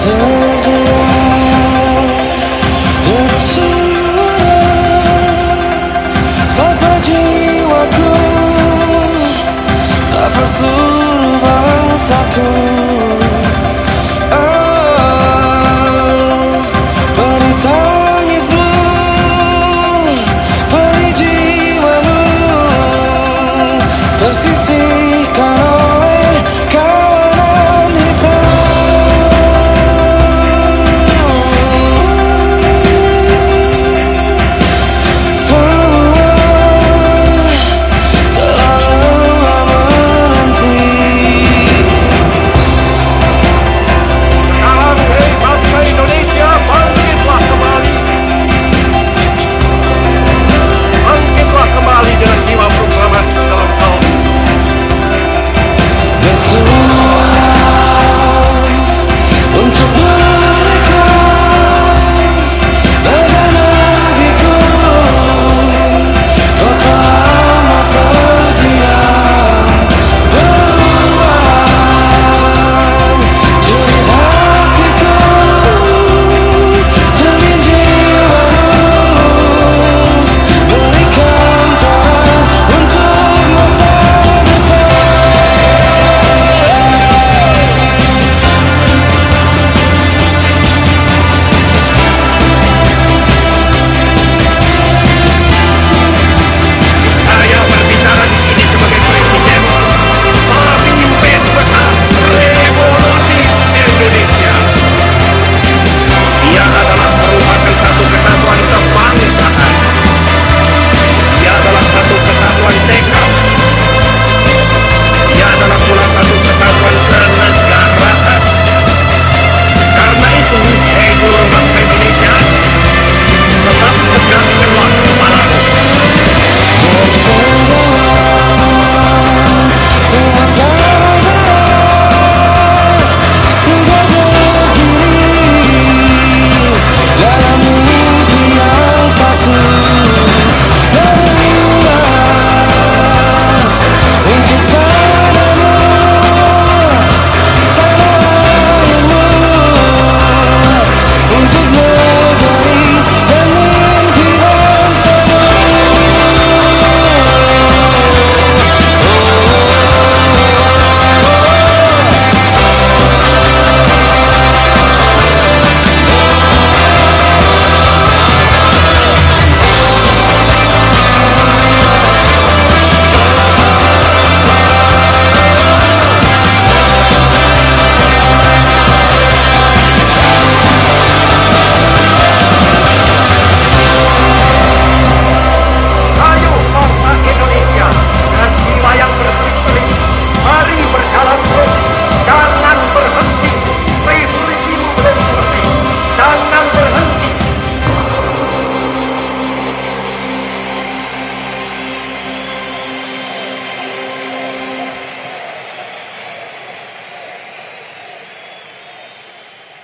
tergerak dan suara sampai jiwaku sampai seluruh bangsaku Tersisih